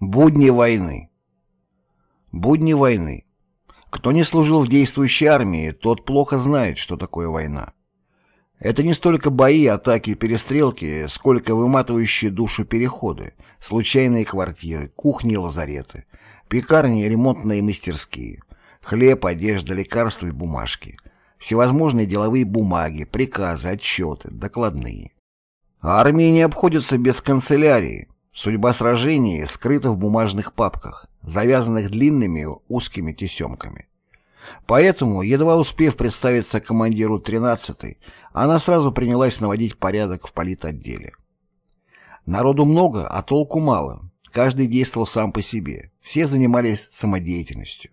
Будни войны. Будни войны. Кто не служил в действующей армии, тот плохо знает, что такое война. Это не столько бои, атаки перестрелки, сколько выматывающие душу переходы, случайные квартиры, кухни и лазареты, пекарни и ремонтные мастерские, хлеб, одежда, лекарства и бумажки, всевозможные деловые бумаги, приказы, отчеты, докладные. Армии не обходятся без канцелярии, Судьба сражений скрыта в бумажных папках, завязанных длинными узкими тесемками. Поэтому, едва успев представиться командиру 13-й, она сразу принялась наводить порядок в политотделе. Народу много, а толку мало. Каждый действовал сам по себе. Все занимались самодеятельностью.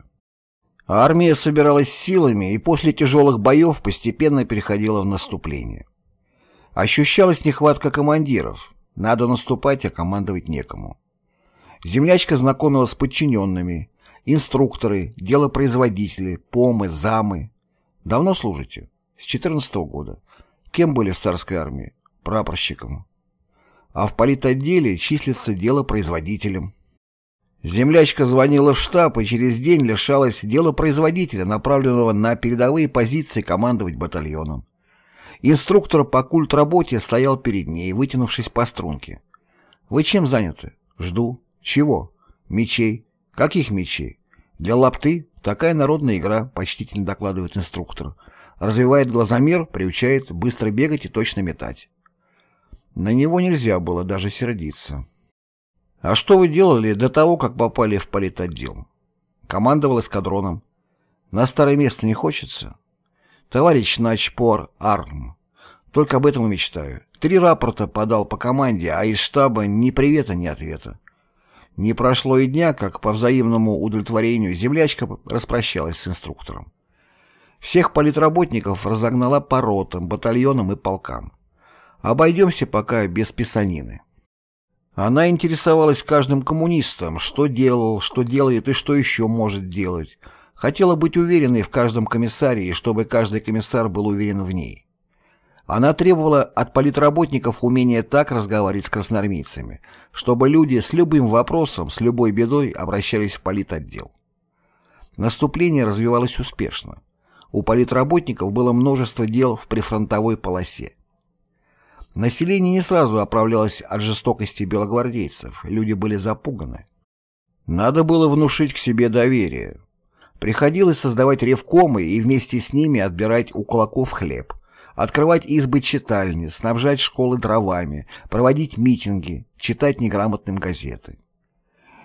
Армия собиралась силами и после тяжелых боев постепенно переходила в наступление. Ощущалась нехватка командиров, надо наступать, а командовать некому. Землячка знакомила с подчиненными, инструкторы, делопроизводители, помы, замы. Давно служите? С 14 -го года. Кем были в царской армии? Прапорщиком. А в политотделе числится делопроизводителем. Землячка звонила в штаб и через день лишалась делопроизводителя, направленного на передовые позиции командовать батальоном. Инструктор по культработе стоял перед ней, вытянувшись по струнке. «Вы чем заняты?» «Жду». «Чего?» «Мечей». «Каких мечей?» «Для лапты. Такая народная игра», — почтительно докладывает инструктор. «Развивает глазомер, приучает быстро бегать и точно метать». На него нельзя было даже сердиться. «А что вы делали до того, как попали в политотдел?» «Командовал эскадроном». «На старое место не хочется?» «Товарищ начпор Арм, только об этом и мечтаю. Три рапорта подал по команде, а из штаба ни привета, ни ответа. Не прошло и дня, как по взаимному удовлетворению землячка распрощалась с инструктором. Всех политработников разогнала по ротам, батальонам и полкам. Обойдемся пока без писанины. Она интересовалась каждым коммунистом, что делал, что делает и что еще может делать. Хотела быть уверенной в каждом комиссаре, и чтобы каждый комиссар был уверен в ней. Она требовала от политработников умения так разговаривать с красноармейцами, чтобы люди с любым вопросом, с любой бедой обращались в политотдел. Наступление развивалось успешно. У политработников было множество дел в прифронтовой полосе. Население не сразу оправлялось от жестокости белогвардейцев, люди были запуганы. Надо было внушить к себе доверие. Приходилось создавать ревкомы и вместе с ними отбирать у кулаков хлеб – открывать избы-читальни, снабжать школы дровами, проводить митинги, читать неграмотным газеты.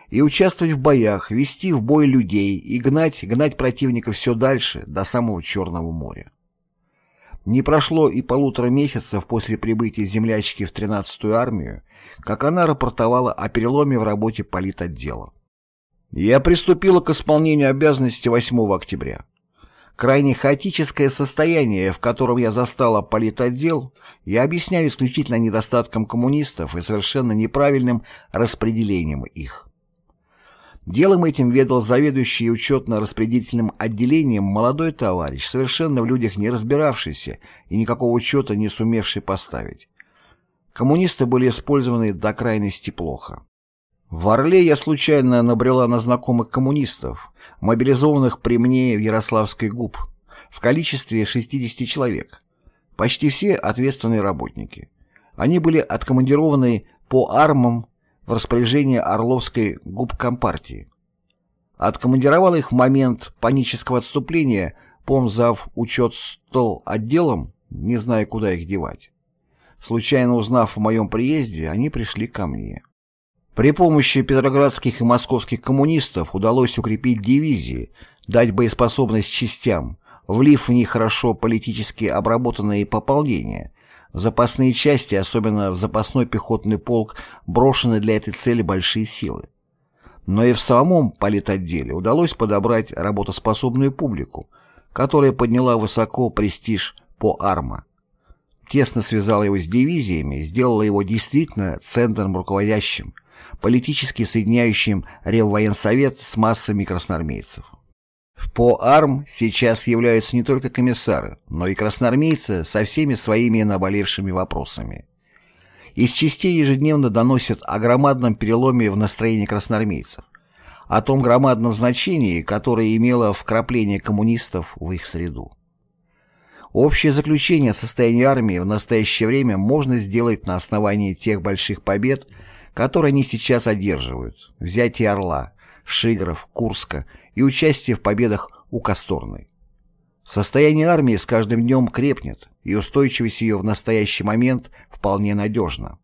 И участвовать в боях, вести в бой людей и гнать, гнать противника все дальше, до самого Черного моря. Не прошло и полутора месяцев после прибытия землячки в 13-ю армию, как она рапортовала о переломе в работе политотдела. Я приступила к исполнению обязанностей 8 октября. Крайне хаотическое состояние, в котором я застала политотдел, я объясняю исключительно недостатком коммунистов и совершенно неправильным распределением их. Делом этим ведал заведующий учетно-распределительным отделением молодой товарищ, совершенно в людях не разбиравшийся и никакого учета не сумевший поставить. Коммунисты были использованы до крайности плохо. В Орле я случайно набрела на знакомых коммунистов, мобилизованных при мне в Ярославской ГУП, в количестве 60 человек. Почти все ответственные работники. Они были откомандированы по армам в распоряжение Орловской ГУП Компартии. Откомандировал их в момент панического отступления помзав учет стол отделом, не зная, куда их девать. Случайно узнав о моем приезде, они пришли ко мне. При помощи петроградских и московских коммунистов удалось укрепить дивизии, дать боеспособность частям, влив в них хорошо политически обработанные пополнения. Запасные части, особенно в запасной пехотный полк, брошены для этой цели большие силы. Но и в самом политотделе удалось подобрать работоспособную публику, которая подняла высоко престиж по арма. Тесно связала его с дивизиями, сделала его действительно центром руководящим, политически соединяющим Реввоенсовет с массами красноармейцев. В ПОАРМ сейчас являются не только комиссары, но и красноармейцы со всеми своими наболевшими вопросами. Из частей ежедневно доносят о громадном переломе в настроении красноармейцев, о том громадном значении, которое имело вкрапление коммунистов в их среду. Общее заключение о состоянии армии в настоящее время можно сделать на основании тех больших побед, которые они сейчас одерживают, взятие Орла, Шигров, Курска и участие в победах у Косторной. Состояние армии с каждым днем крепнет, и устойчивость ее в настоящий момент вполне надежна.